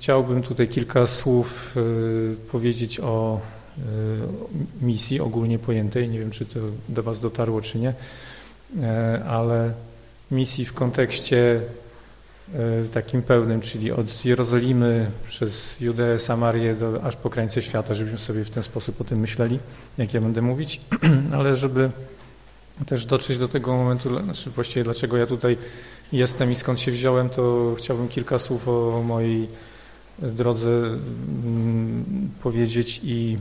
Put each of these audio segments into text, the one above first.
chciałbym tutaj kilka słów powiedzieć o misji ogólnie pojętej. Nie wiem, czy to do Was dotarło, czy nie, ale misji w kontekście E, takim pełnym, czyli od Jerozolimy przez Judeę, Samarię do, aż po krańce świata, żebyśmy sobie w ten sposób o tym myśleli, jak ja będę mówić, ale żeby też dotrzeć do tego momentu, znaczy właściwie dlaczego ja tutaj jestem i skąd się wziąłem, to chciałbym kilka słów o mojej drodze mm, powiedzieć i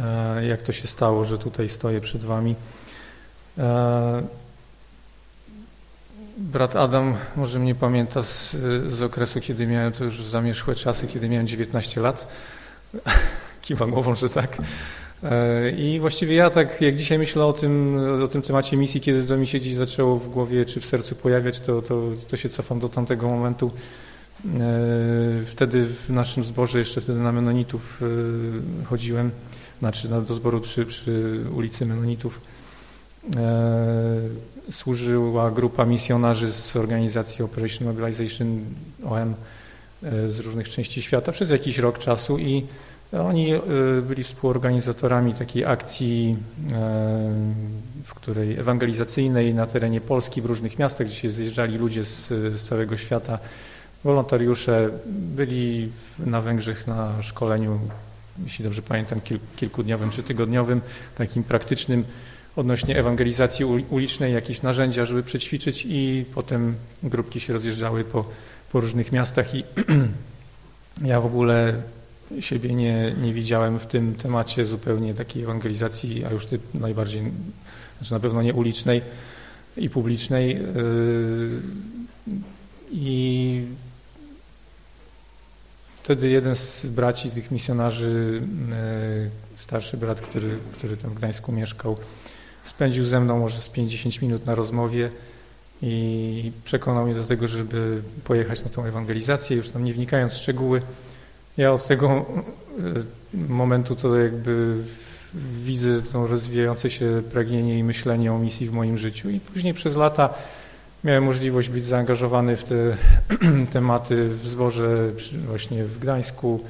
e, jak to się stało, że tutaj stoję przed Wami. E, Brat Adam może mnie pamięta z, z okresu, kiedy miałem to już zamierzchłe czasy, kiedy miałem 19 lat. Kiwa głową, że tak. E, I właściwie ja tak, jak dzisiaj myślę o tym, o tym temacie misji, kiedy to mi się dziś zaczęło w głowie czy w sercu pojawiać, to, to, to się cofam do tamtego momentu. E, wtedy w naszym zborze, jeszcze wtedy na Menonitów e, chodziłem, znaczy do zboru przy, przy ulicy Menonitów. Służyła grupa misjonarzy z organizacji Operation Mobilization OM e, z różnych części świata przez jakiś rok czasu i oni e, byli współorganizatorami takiej akcji, e, w której ewangelizacyjnej na terenie Polski w różnych miastach, gdzie się zjeżdżali ludzie z, z całego świata, wolontariusze byli na Węgrzech na szkoleniu, jeśli dobrze pamiętam, kilkudniowym czy tygodniowym, takim praktycznym odnośnie ewangelizacji ulicznej, jakieś narzędzia, żeby przećwiczyć i potem grupki się rozjeżdżały po, po różnych miastach i ja w ogóle siebie nie, nie widziałem w tym temacie zupełnie takiej ewangelizacji, a już typ najbardziej, znaczy na pewno nie ulicznej i publicznej. Yy, I wtedy jeden z braci tych misjonarzy, yy, starszy brat, który, który tam w Gdańsku mieszkał, Spędził ze mną może z 50 minut na rozmowie i przekonał mnie do tego, żeby pojechać na tą ewangelizację, już tam nie wnikając w szczegóły. Ja od tego e, momentu to jakby widzę to rozwijające się pragnienie i myślenie o misji w moim życiu i później przez lata miałem możliwość być zaangażowany w te tematy w zborze właśnie w Gdańsku,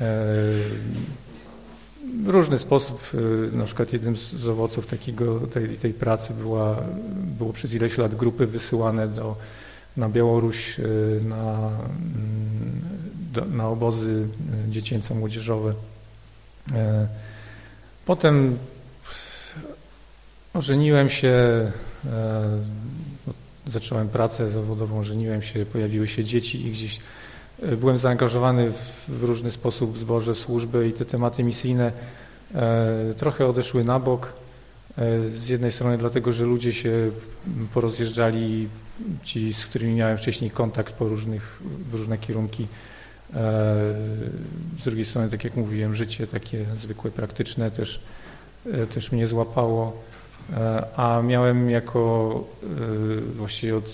e, w różny sposób, y, na przykład jednym z owoców takiego, tej, tej pracy była, było przez ileś lat grupy wysyłane do, na Białoruś y, na, mm, na obozy dziecięco-młodzieżowe. E, potem ożeniłem się, e, zacząłem pracę zawodową, ożeniłem się, pojawiły się dzieci i gdzieś Byłem zaangażowany w, różny sposób w zborze, służby i te tematy misyjne e, trochę odeszły na bok. E, z jednej strony dlatego, że ludzie się porozjeżdżali, ci, z którymi miałem wcześniej kontakt po różnych, w różne kierunki. E, z drugiej strony, tak jak mówiłem, życie takie zwykłe, praktyczne też, też mnie złapało. A miałem jako właściwie od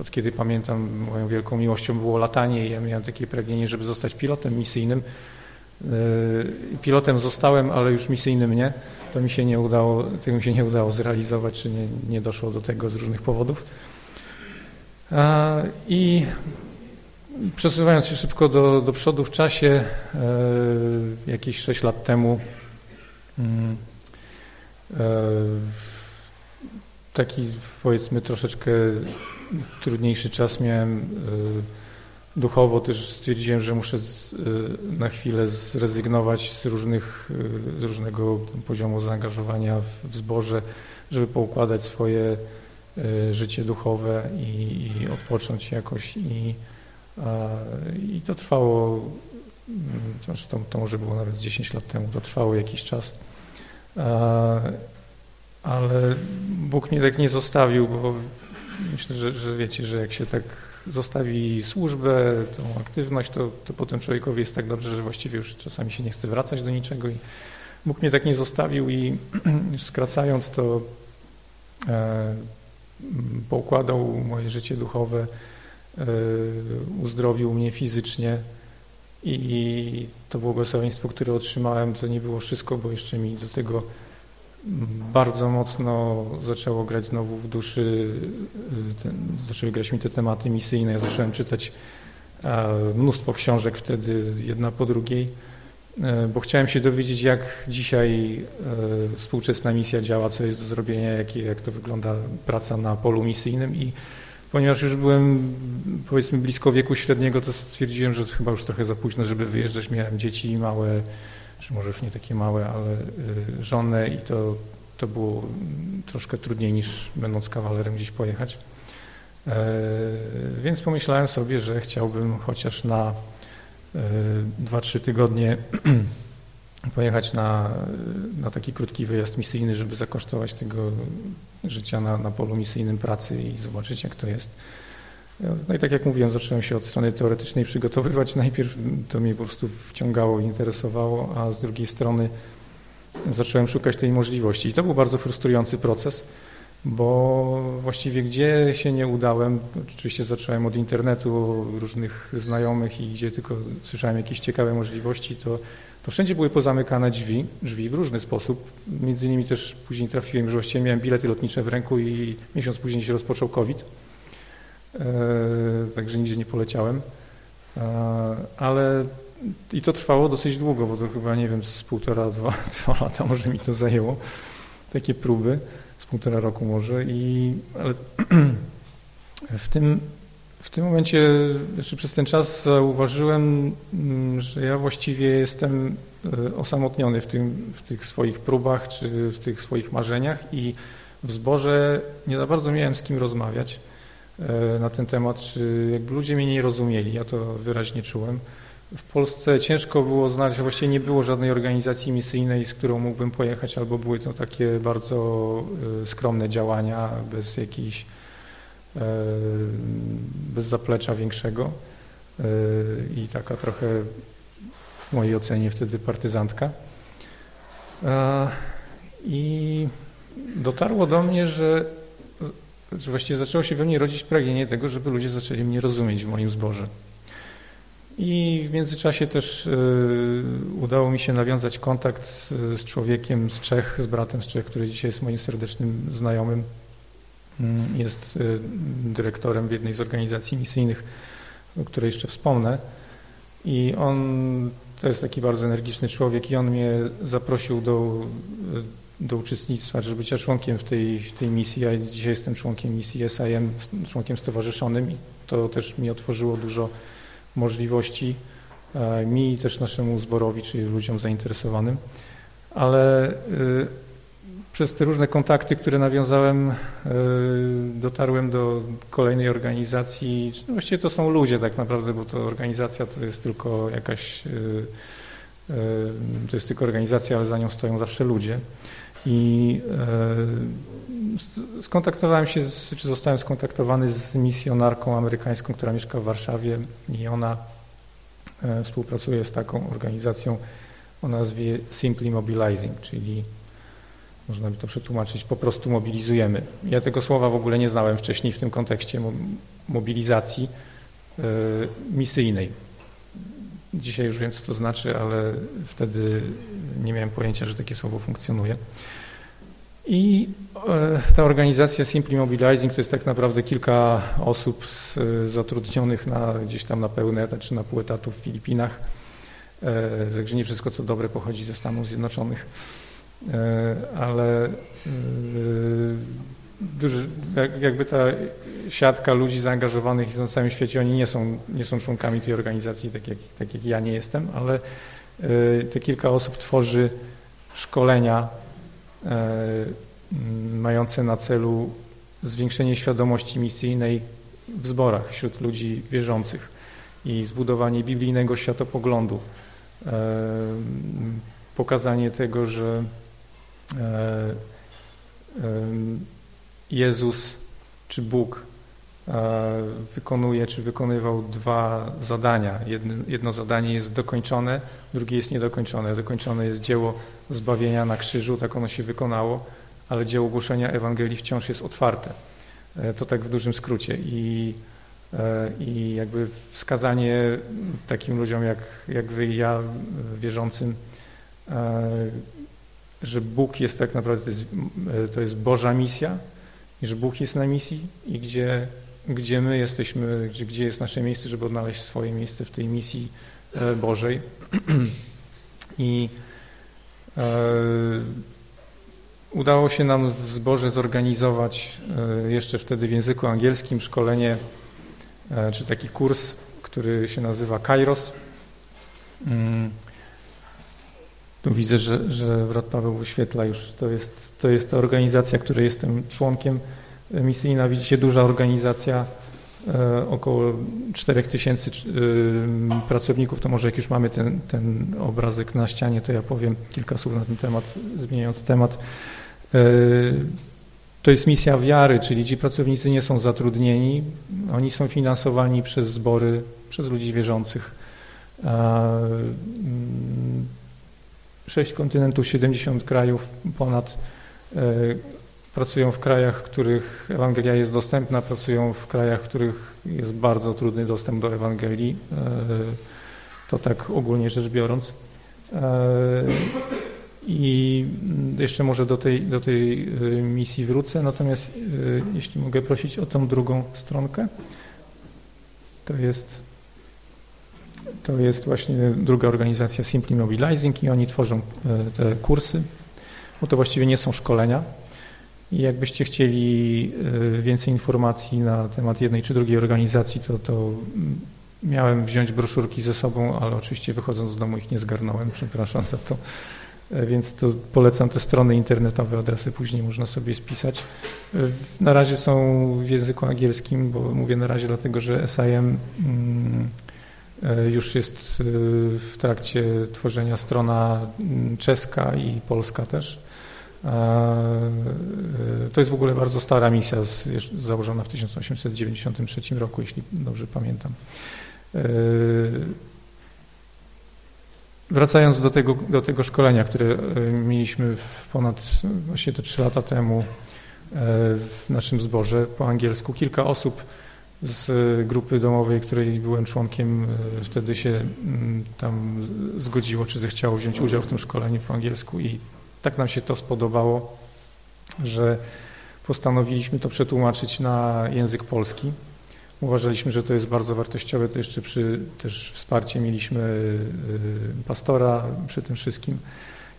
od kiedy pamiętam, moją wielką miłością było latanie i ja miałem takie pragnienie, żeby zostać pilotem misyjnym. Yy, pilotem zostałem, ale już misyjnym nie. To mi się nie udało, tego mi się nie udało zrealizować, czy nie, nie doszło do tego z różnych powodów. I przesuwając się szybko do, do przodu w czasie, jakieś 6 lat temu, mm, taki powiedzmy troszeczkę trudniejszy czas miałem e, duchowo, też stwierdziłem, że muszę z, e, na chwilę zrezygnować z, różnych, e, z różnego poziomu zaangażowania w, w zborze, żeby poukładać swoje życie duchowe i, i odpocząć jakoś. I, a, I to trwało, mm, to może było nawet z 10 lat temu, to trwało jakiś czas. Ale Bóg mnie tak nie zostawił, bo myślę, że, że wiecie, że jak się tak zostawi służbę, tą aktywność, to, to potem człowiekowi jest tak dobrze, że właściwie już czasami się nie chce wracać do niczego i Bóg mnie tak nie zostawił i skracając to e, poukładał moje życie duchowe, e, uzdrowił mnie fizycznie i to błogosławieństwo, które otrzymałem, to nie było wszystko, bo jeszcze mi do tego bardzo mocno zaczęło grać znowu w duszy, y, ten, zaczęły grać mi te tematy misyjne. Ja zacząłem czytać mnóstwo książek wtedy, jedna po drugiej, bo chciałem się dowiedzieć, jak dzisiaj współczesna misja działa, co jest do zrobienia, jak, jak to wygląda praca na polu misyjnym i ponieważ już byłem powiedzmy blisko wieku średniego, to stwierdziłem, że chyba już trochę za późno, żeby wyjeżdżać. Miałem dzieci małe, czy może już nie takie małe, ale żonę i to to było troszkę trudniej niż będąc kawalerem gdzieś pojechać. E, więc pomyślałem sobie, że chciałbym chociaż na 2-3 e, tygodnie pojechać na, na taki krótki wyjazd misyjny, żeby zakosztować tego życia na, na polu misyjnym pracy i zobaczyć, jak to jest. No i tak jak mówiłem, zacząłem się od strony teoretycznej przygotowywać. Najpierw to mnie po prostu wciągało interesowało, a z drugiej strony zacząłem szukać tej możliwości. I to był bardzo frustrujący proces, bo właściwie gdzie się nie udałem, oczywiście zacząłem od internetu, różnych znajomych i gdzie tylko słyszałem jakieś ciekawe możliwości, to, to wszędzie były pozamykane drzwi, drzwi w różny sposób. Między innymi też później trafiłem, że właściwie miałem bilety lotnicze w ręku i miesiąc później się rozpoczął COVID, e, także nigdzie nie poleciałem. E, ale i to trwało dosyć długo, bo to chyba, nie wiem, z półtora, dwa, dwa lata może mi to zajęło, takie próby, z półtora roku może, i, ale w tym, w tym momencie, jeszcze przez ten czas zauważyłem, mm, że ja właściwie jestem e, osamotniony w, tym, w tych swoich próbach, czy w tych swoich marzeniach i w zborze nie za bardzo miałem z kim rozmawiać e, na ten temat, czy jakby ludzie mnie nie rozumieli, ja to wyraźnie czułem. W Polsce ciężko było znaleźć, właściwie nie było żadnej organizacji misyjnej, z którą mógłbym pojechać, albo były to takie bardzo e, skromne działania, bez jakiejś, e, bez zaplecza większego e, i taka trochę w mojej ocenie wtedy partyzantka. I dotarło do mnie, że, że właściwie zaczęło się we mnie rodzić pragnienie tego, żeby ludzie zaczęli mnie rozumieć w moim zborze. I w międzyczasie też udało mi się nawiązać kontakt z, z, człowiekiem z Czech, z bratem z Czech, który dzisiaj jest moim serdecznym znajomym. Mm, jest y, dyrektorem w jednej z organizacji misyjnych, o której jeszcze wspomnę. I on to jest taki bardzo energiczny człowiek i on mnie zaprosił do, do uczestnictwa, żeby bycia członkiem w tej, w tej misji. Ja dzisiaj jestem członkiem misji SIM, członkiem stowarzyszonym i to też mi otworzyło dużo możliwości e, mi i też naszemu zborowi, czyli ludziom zainteresowanym, ale e, przez te różne kontakty, które nawiązałem, e, dotarłem do kolejnej organizacji. No właściwie to są ludzie tak naprawdę, bo to organizacja to jest tylko jakaś, to jest tylko organizacja, ale za nią stoją zawsze ludzie. I skontaktowałem się, z, czy zostałem skontaktowany z misjonarką amerykańską, która mieszka w Warszawie i ona e, współpracuje z taką organizacją o nazwie Simply Mobilizing, czyli można by to przetłumaczyć, po prostu mobilizujemy. Ja tego słowa w ogóle nie znałem wcześniej w tym kontekście mobilizacji e, misyjnej. Dzisiaj już wiem, co to znaczy, ale wtedy nie miałem pojęcia, że takie słowo funkcjonuje. I e, ta organizacja Simply Mobilizing to jest tak naprawdę kilka osób zatrudnionych na, gdzieś tam na pełny etat czy na pół etatu w Filipinach. E, także nie wszystko co dobre pochodzi ze Stanów Zjednoczonych, e, ale duży, jakby ta siatka ludzi zaangażowanych na całym świecie, oni nie są, nie są członkami tej organizacji, tak jak, tak jak ja nie jestem, ale te kilka osób tworzy szkolenia E, mające na celu zwiększenie świadomości misyjnej w zborach wśród ludzi wierzących i zbudowanie biblijnego światopoglądu, e, pokazanie tego, że e, Jezus czy Bóg wykonuje czy wykonywał dwa zadania. Jedno, zadanie jest dokończone, drugie jest niedokończone. Dokończone jest dzieło zbawienia na krzyżu, tak ono się wykonało, ale dzieło głoszenia Ewangelii wciąż jest otwarte. E, to tak w dużym skrócie. I, e, i jakby wskazanie takim ludziom jak, jak wy i ja, wierzącym, e, że Bóg jest tak naprawdę, to jest, to jest Boża misja i że Bóg jest na misji i gdzie gdzie my jesteśmy, gdzie, gdzie jest nasze miejsce, żeby odnaleźć swoje miejsce w tej misji e, Bożej. I udało się nam w zborze zorganizować jeszcze wtedy w języku angielskim szkolenie, czy taki kurs, który się nazywa Kairos. Mm. Tu widzę, że, że brat Paweł wyświetla już, to jest, to jest ta organizacja, której jestem członkiem misyjna. Widzicie, duża organizacja, e, około 4000 e, pracowników, to może jak już mamy ten, ten obrazek na ścianie, to ja powiem kilka słów na ten temat, zmieniając temat. E, to jest misja wiary, czyli ci pracownicy nie są zatrudnieni, oni są finansowani przez zbory, przez ludzi wierzących. Mm, sześć kontynentów, 70 krajów ponad pracują w krajach, w których Ewangelia jest dostępna, pracują w krajach, w których jest bardzo trudny dostęp do Ewangelii. E, to tak ogólnie rzecz biorąc. E, I jeszcze może do tej, do tej e, misji wrócę, natomiast jeśli mogę prosić o tą drugą stronkę, to jest, to jest właśnie druga organizacja Simply Mobilizing i oni tworzą te kursy, bo to właściwie nie są szkolenia, i jakbyście chcieli y, więcej informacji na temat jednej czy drugiej organizacji, to, to miałem wziąć broszurki ze sobą, ale oczywiście wychodząc z domu ich nie zgarnąłem, przepraszam za to. E, więc to polecam te strony internetowe, adresy później można sobie spisać. E, na razie są w języku angielskim, bo mówię na razie dlatego, że SIM mm, e, już jest w trakcie tworzenia strona mm, czeska i polska też. E, to jest w ogóle bardzo stara misja, założona w 1893 roku, jeśli dobrze pamiętam. E, wracając do tego, do tego szkolenia, które e, mieliśmy ponad właśnie te trzy lata temu w naszym zborze po angielsku, kilka osób z grupy domowej, której byłem członkiem, wtedy się mm, tam zgodziło, czy zechciało wziąć udział w tym szkoleniu po angielsku i tak nam się to spodobało, że postanowiliśmy to przetłumaczyć na język polski. Uważaliśmy, że to jest bardzo wartościowe, to jeszcze przy też wsparcie mieliśmy y, pastora przy tym wszystkim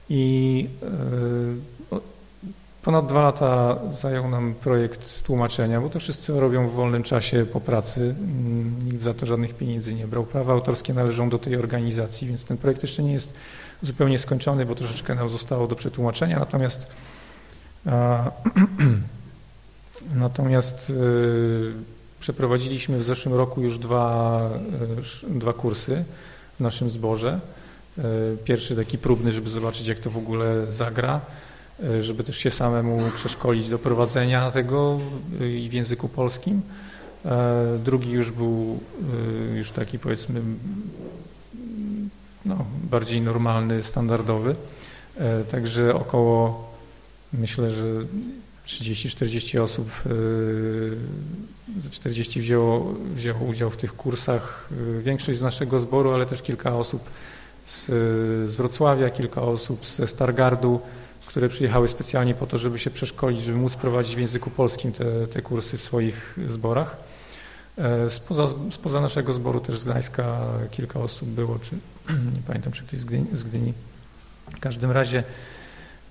i ponad dwa lata zajął nam projekt tłumaczenia, bo to wszyscy robią w wolnym czasie po pracy, nikt za to żadnych pieniędzy nie brał. Prawa autorskie należą do tej organizacji, więc ten projekt jeszcze nie jest zupełnie skończony, bo troszeczkę nam zostało do przetłumaczenia, natomiast natomiast y, przeprowadziliśmy w zeszłym roku już dwa, y, dwa kursy w naszym zborze. Y, pierwszy taki próbny, żeby zobaczyć jak to w ogóle zagra, żeby też się samemu przeszkolić do prowadzenia tego i w języku polskim. Drugi już był już taki powiedzmy no, bardziej normalny, standardowy. E, także około, myślę, że 30-40 osób, 40 e, wzięło, wzięło udział w tych kursach. E, większość z naszego zboru, ale też kilka osób z, z Wrocławia, kilka osób ze Stargardu, które przyjechały specjalnie po to, żeby się przeszkolić, żeby móc prowadzić w języku polskim te, te kursy w swoich zborach. E, spoza, spoza naszego zboru też z Gdańska kilka osób było, czy nie pamiętam, czy ktoś z Gdyni. Z Gdyni. W każdym razie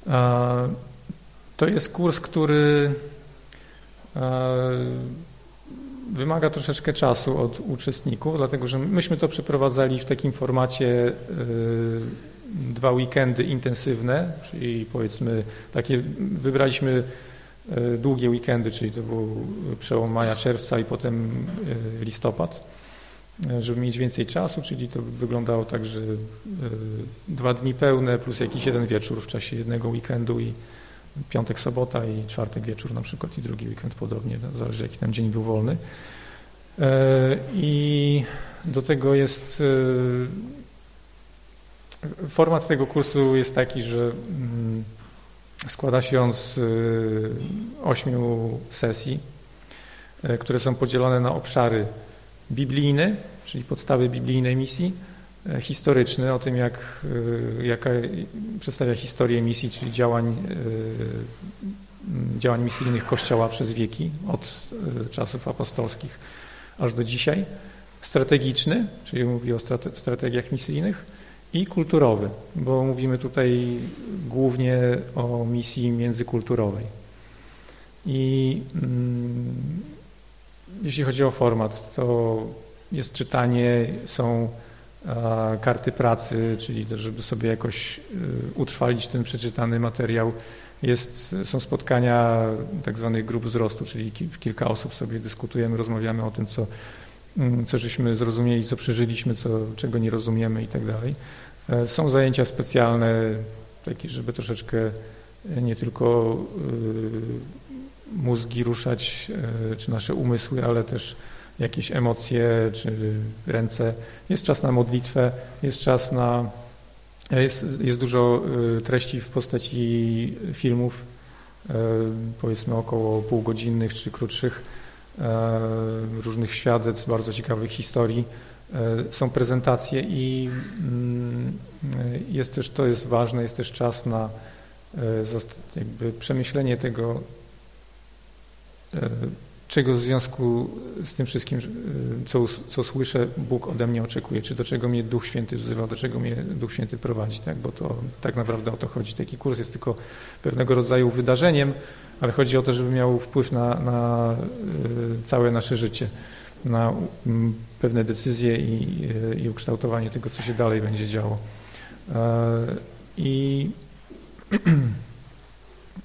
e, to jest kurs, który e, wymaga troszeczkę czasu od uczestników, dlatego że myśmy to przeprowadzali w takim formacie dwa weekendy intensywne, czyli powiedzmy takie wybraliśmy E, długie weekendy, czyli to był przełom maja, czerwca i potem e, listopad, e, żeby mieć więcej czasu, czyli to wyglądało tak, że dwa dni pełne plus jakiś jeden wieczór w czasie jednego weekendu i piątek, sobota i czwartek wieczór na przykład i drugi weekend podobnie, no, zależy jaki tam dzień był wolny. I do tego jest format tego kursu jest taki, że mm, Składa się on z y, ośmiu sesji, y, które są podzielone na obszary biblijne, czyli podstawy biblijnej misji, historyczny o tym, jak, jaka przedstawia historię misji, czyli działań, działań misyjnych Kościoła przez wieki, od czasów apostolskich aż do dzisiaj. Strategiczny, czyli mówi o strategiach misyjnych i kulturowy, bo mówimy tutaj głównie o misji międzykulturowej. I mm, jeśli chodzi o format, to jest czytanie, są a, karty pracy, czyli żeby sobie jakoś y, utrwalić ten przeczytany materiał. Jest, są spotkania tak zwanych grup wzrostu, czyli kilka osób sobie dyskutujemy, rozmawiamy o tym, co co żeśmy zrozumieli, co przeżyliśmy, co, czego nie rozumiemy i tak dalej. E, są zajęcia specjalne, takie, żeby troszeczkę e, nie tylko e, mózgi ruszać, czy nasze umysły, ale też jakieś emocje, czy ręce. Jest czas na modlitwę, jest czas na... Jest, jest dużo treści w postaci filmów, powiedzmy około półgodzinnych czy krótszych, różnych świadectw, bardzo ciekawych historii. E, są prezentacje i mm, jest też, to jest ważne, jest też czas na e, jakby przemyślenie tego, czego w związku z tym wszystkim, co, co słyszę, Bóg ode mnie oczekuje, czy do czego mnie Duch Święty wzywa, do czego mnie Duch Święty prowadzi, tak? bo to tak naprawdę o to chodzi. Taki kurs jest tylko pewnego rodzaju wydarzeniem, ale chodzi o to, żeby miał wpływ na, na y, całe nasze życie, na mm, pewne decyzje i, y, i ukształtowanie tego, co się dalej będzie działo. E, I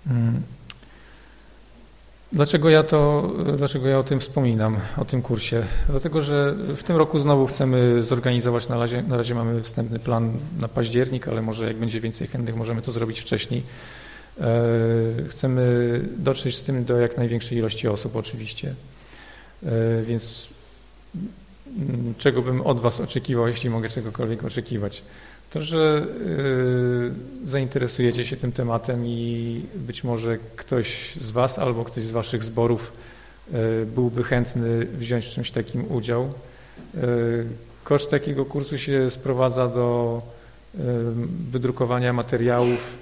mm, Dlaczego ja to, dlaczego ja o tym wspominam, o tym kursie? Dlatego, że w tym roku znowu chcemy zorganizować, na razie, na razie mamy wstępny plan na październik, ale może jak będzie więcej chętnych, możemy to zrobić wcześniej. E, chcemy dotrzeć z tym do jak największej ilości osób oczywiście. E, więc mm, czego bym od Was oczekiwał, jeśli mogę czegokolwiek oczekiwać? To, że e, zainteresujecie się tym tematem i być może ktoś z Was albo ktoś z Waszych zborów byłby chętny wziąć w czymś takim udział. Koszt takiego kursu się sprowadza do wydrukowania materiałów,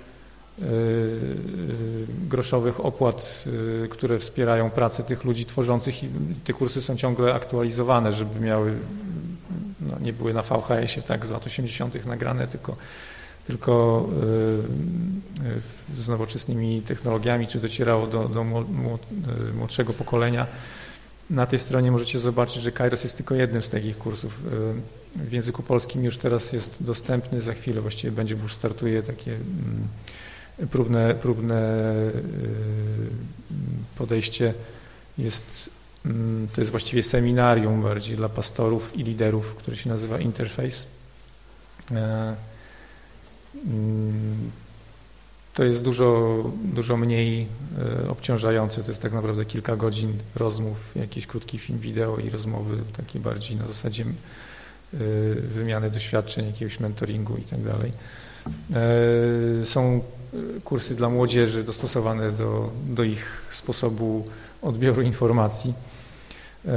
Y, y, groszowych opłat, y, które wspierają pracę tych ludzi tworzących i te kursy są ciągle aktualizowane, żeby miały, no nie były na VHS-ie tak z lat 80. nagrane, tylko, tylko z nowoczesnymi technologiami, czy docierało do, do młodszego pokolenia. Na tej stronie możecie zobaczyć, że Kairos jest tylko jednym z takich kursów. W języku polskim już teraz jest dostępny, za chwilę właściwie będzie, bo już startuje takie mm, próbne, próbne y, podejście jest, to jest właściwie seminarium bardziej dla pastorów i liderów, które się nazywa Interface. E, mm, to jest dużo, dużo mniej e, obciążające, to jest tak naprawdę kilka godzin rozmów, jakiś krótki film wideo i rozmowy takie bardziej na zasadzie e, wymiany doświadczeń, jakiegoś mentoringu i tak dalej. Są kursy dla młodzieży dostosowane do, do ich sposobu odbioru informacji. E,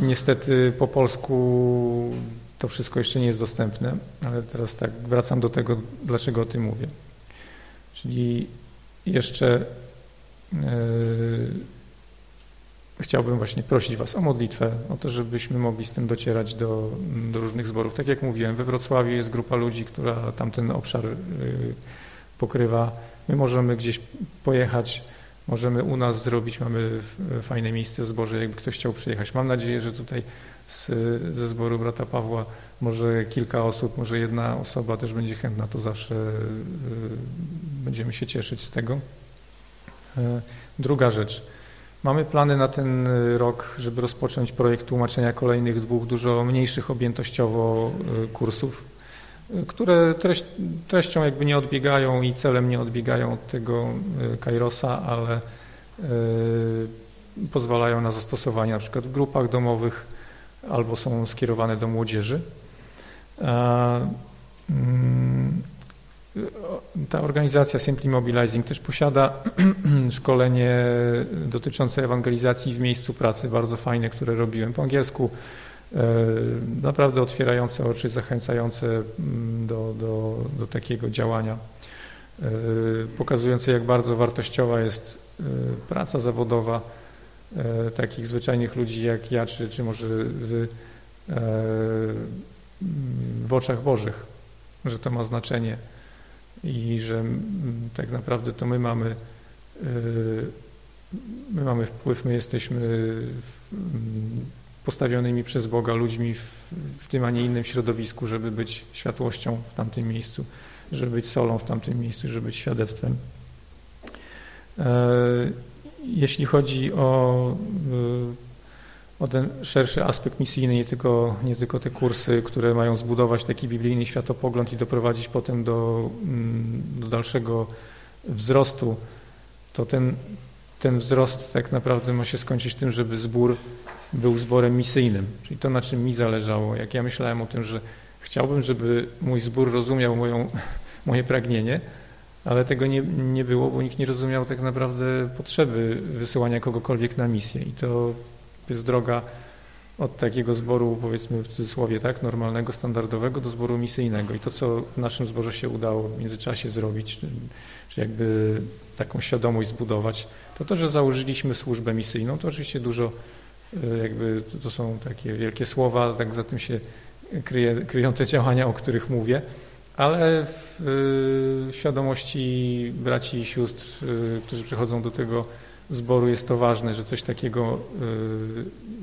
niestety po polsku to wszystko jeszcze nie jest dostępne, ale teraz tak wracam do tego, dlaczego o tym mówię. Czyli jeszcze yy, chciałbym właśnie prosić Was o modlitwę, o to, żebyśmy mogli z tym docierać do, do różnych zborów. Tak jak mówiłem, we Wrocławiu jest grupa ludzi, która tamten obszar yy, pokrywa. My możemy gdzieś pojechać, możemy u nas zrobić, mamy fajne miejsce w zborze, jakby ktoś chciał przyjechać. Mam nadzieję, że tutaj z, ze zboru brata Pawła może kilka osób, może jedna osoba też będzie chętna, to zawsze y, będziemy się cieszyć z tego. E, druga rzecz. Mamy plany na ten rok, żeby rozpocząć projekt tłumaczenia kolejnych dwóch dużo mniejszych objętościowo y, kursów które treść, treścią jakby nie odbiegają i celem nie odbiegają od tego e, Kairosa, ale e, pozwalają na zastosowanie na przykład w grupach domowych albo są skierowane do młodzieży. Mm, ta organizacja Simply Mobilizing też posiada szkolenie dotyczące ewangelizacji w miejscu pracy, bardzo fajne, które robiłem po angielsku naprawdę otwierające oczy, zachęcające mm, do, do, do takiego działania, pokazujące jak bardzo wartościowa jest praca zawodowa takich zwyczajnych ludzi jak ja, czy, czy może wy w oczach Bożych, że to ma znaczenie i że tak naprawdę to my mamy my mamy wpływ, my jesteśmy postawionymi przez Boga ludźmi w, w tym, a nie innym środowisku, żeby być światłością w tamtym miejscu, żeby być solą w tamtym miejscu, żeby być świadectwem. E, jeśli chodzi o, e, o ten szerszy aspekt misyjny, nie tylko, nie tylko te kursy, które mają zbudować taki biblijny światopogląd i doprowadzić potem do, mm, do dalszego wzrostu, to ten, ten wzrost tak naprawdę ma się skończyć tym, żeby zbór był zborem misyjnym, czyli to, na czym mi zależało. Jak ja myślałem o tym, że chciałbym, żeby mój zbór rozumiał moją, moje pragnienie, ale tego nie, nie było, bo nikt nie rozumiał tak naprawdę potrzeby wysyłania kogokolwiek na misję i to jest droga od takiego zboru, powiedzmy w cudzysłowie, tak, normalnego, standardowego do zboru misyjnego. I to, co w naszym zborze się udało w międzyczasie zrobić, czy, czy jakby taką świadomość zbudować, to to, że założyliśmy służbę misyjną, to oczywiście dużo, e, jakby to są takie wielkie słowa, tak za tym się kryje, kryją te działania, o których mówię, ale w, w świadomości braci i sióstr, e, którzy przychodzą do tego zboru jest to ważne, że coś takiego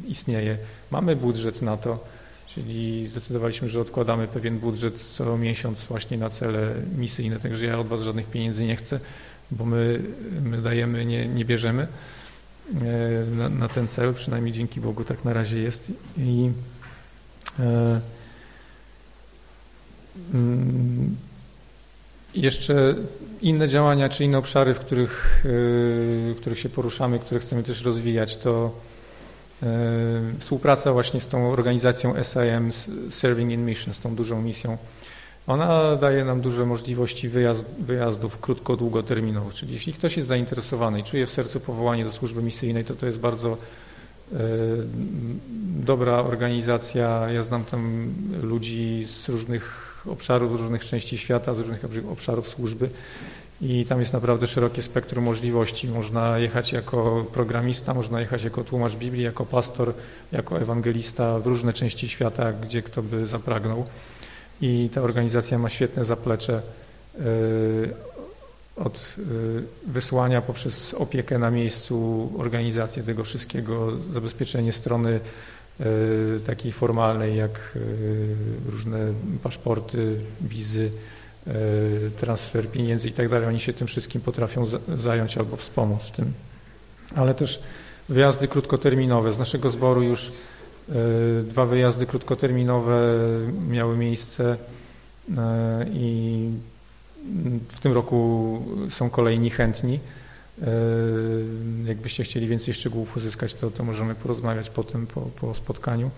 e, istnieje. Mamy budżet na to, czyli zdecydowaliśmy, że odkładamy pewien budżet co miesiąc właśnie na cele misyjne, także ja od Was żadnych pieniędzy nie chcę, bo my, my dajemy, nie, nie bierzemy e, na, na, ten cel, przynajmniej dzięki Bogu tak na razie jest. I e, mm, jeszcze inne działania, czy inne obszary, w których, e, w których się poruszamy, które chcemy też rozwijać, to współpraca właśnie z tą organizacją SIM, Serving in Mission, z tą dużą misją ona daje nam duże możliwości wyjazd, wyjazdów krótko-długoterminowych, czyli jeśli ktoś jest zainteresowany i czuje w sercu powołanie do służby misyjnej, to to jest bardzo e, dobra organizacja. Ja znam tam ludzi z różnych obszarów, z różnych części świata, z różnych obszarów służby i tam jest naprawdę szerokie spektrum możliwości. Można jechać jako programista, można jechać jako tłumacz Biblii, jako pastor, jako ewangelista w różne części świata, gdzie kto by zapragnął i ta organizacja ma świetne zaplecze e, od e, wysłania poprzez opiekę na miejscu, organizację tego wszystkiego, zabezpieczenie strony e, takiej formalnej jak różne paszporty, wizy, transfer pieniędzy i tak. Oni się tym wszystkim potrafią zająć albo wspomóc w tym. Ale też wyjazdy krótkoterminowe. Z naszego zboru już dwa wyjazdy krótkoterminowe miały miejsce e, i w tym roku są kolejni chętni. E, jakbyście chcieli więcej szczegółów uzyskać, to, to możemy porozmawiać potem po, po spotkaniu.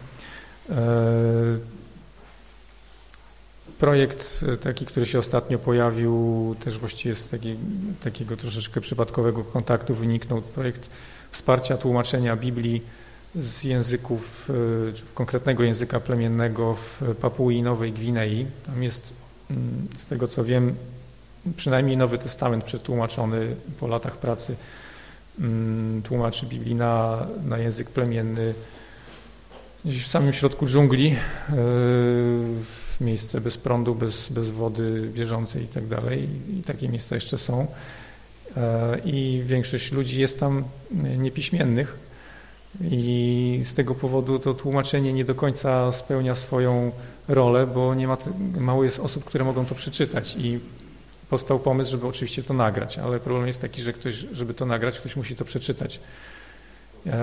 Projekt taki, który się ostatnio pojawił, też właściwie z taki, takiego troszeczkę przypadkowego kontaktu wyniknął projekt wsparcia tłumaczenia Biblii z języków, e, konkretnego języka plemiennego w Papui Nowej Gwinei. Tam jest, mm, z tego co wiem, przynajmniej Nowy Testament przetłumaczony po latach pracy mm, tłumaczy Biblii na, na język plemienny gdzieś w samym środku dżungli, e, w miejsce bez prądu, bez, bez wody bieżącej i tak dalej. I takie miejsca jeszcze są. E, I większość ludzi jest tam niepiśmiennych, i z tego powodu to tłumaczenie nie do końca spełnia swoją rolę, bo nie ma, mało jest osób, które mogą to przeczytać i powstał pomysł, żeby oczywiście to nagrać, ale problem jest taki, że ktoś, żeby to nagrać, ktoś musi to przeczytać.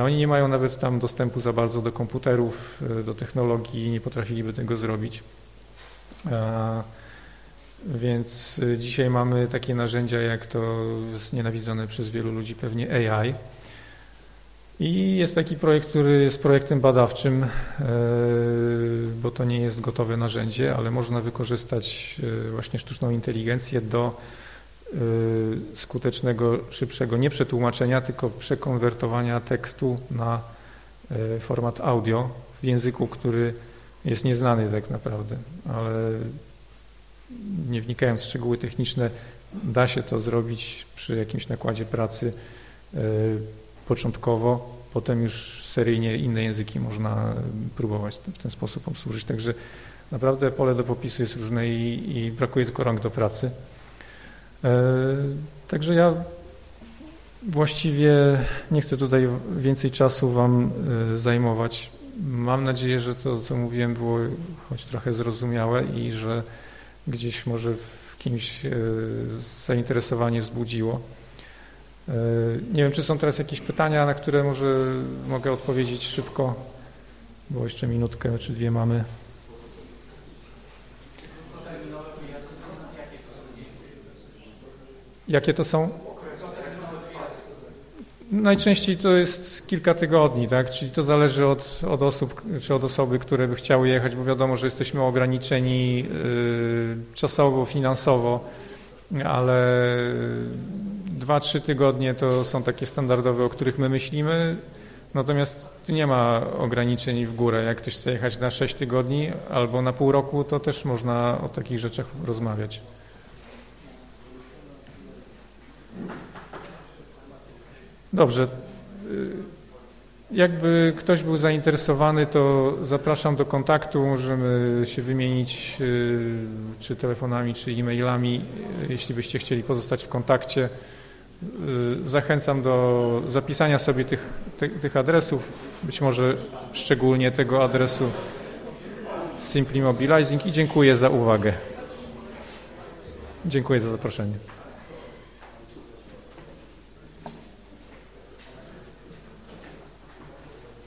Oni nie mają nawet tam dostępu za bardzo do komputerów, do technologii, nie potrafiliby tego zrobić. Więc dzisiaj mamy takie narzędzia, jak to jest nienawidzone przez wielu ludzi pewnie AI, i jest taki projekt, który jest projektem badawczym, e, bo to nie jest gotowe narzędzie, ale można wykorzystać e, właśnie sztuczną inteligencję do e, skutecznego, szybszego nie przetłumaczenia, tylko przekonwertowania tekstu na format audio w języku, który jest nieznany tak naprawdę, ale nie wnikając w szczegóły techniczne, da się to zrobić przy jakimś nakładzie pracy początkowo, potem już seryjnie inne języki można próbować w ten sposób obsłużyć. Także naprawdę pole do popisu jest różne i, i brakuje tylko rąk do pracy. Także ja właściwie nie chcę tutaj więcej czasu Wam zajmować. Mam nadzieję, że to, co mówiłem, było choć trochę zrozumiałe i że gdzieś może w kimś zainteresowanie wzbudziło. Nie wiem, czy są teraz jakieś pytania, na które może mogę odpowiedzieć szybko, bo jeszcze minutkę czy dwie mamy. Jakie to są? Najczęściej to jest kilka tygodni, tak? Czyli to zależy od, od osób, czy od osoby, które by chciały jechać, bo wiadomo, że jesteśmy ograniczeni yy, czasowo, finansowo, ale dwa, trzy tygodnie to są takie standardowe, o których my myślimy. Natomiast nie ma ograniczeń w górę. Jak ktoś chce jechać na sześć tygodni albo na pół roku, to też można o takich rzeczach rozmawiać. Dobrze. Jakby ktoś był zainteresowany, to zapraszam do kontaktu. Możemy się wymienić czy telefonami, czy e-mailami, jeśli byście chcieli pozostać w kontakcie. Zachęcam do zapisania sobie tych, tych, tych adresów, być może szczególnie tego adresu Simply Mobilizing i dziękuję za uwagę. Dziękuję za zaproszenie.